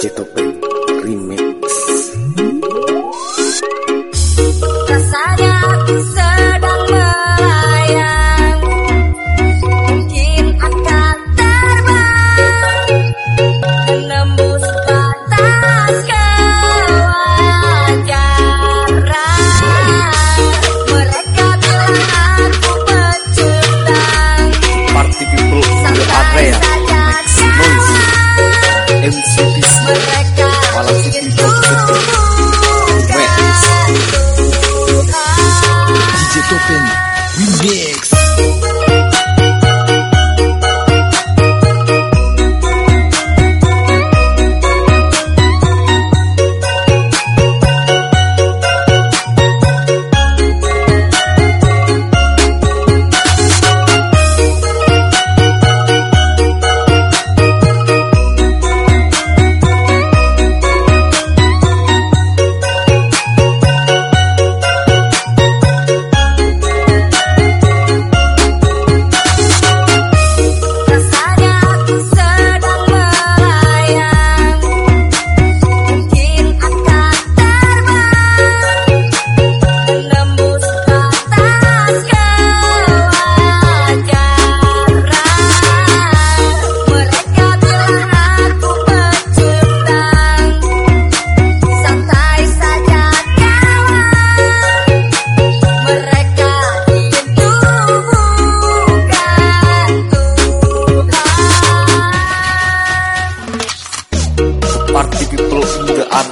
چپ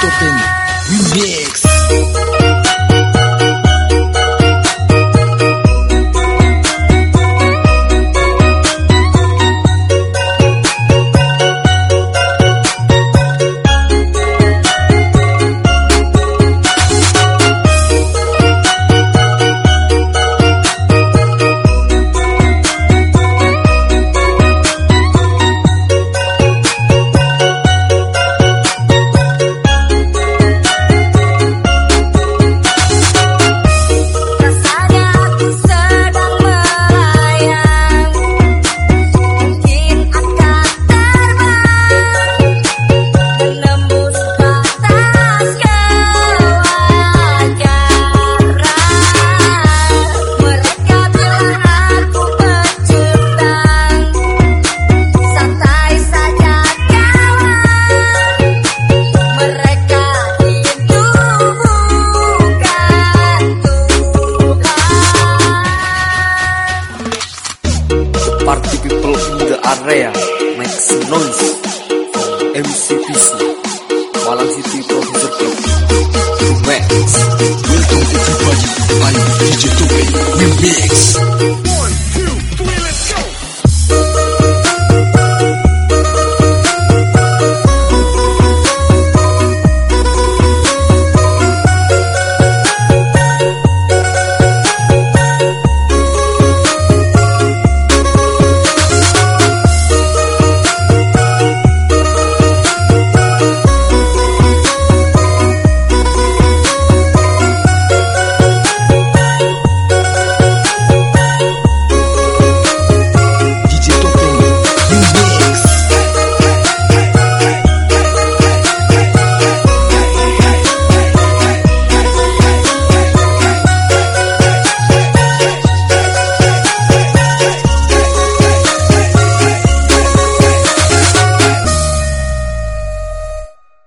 چیتیں آرا makes no M C پی سی پلاسی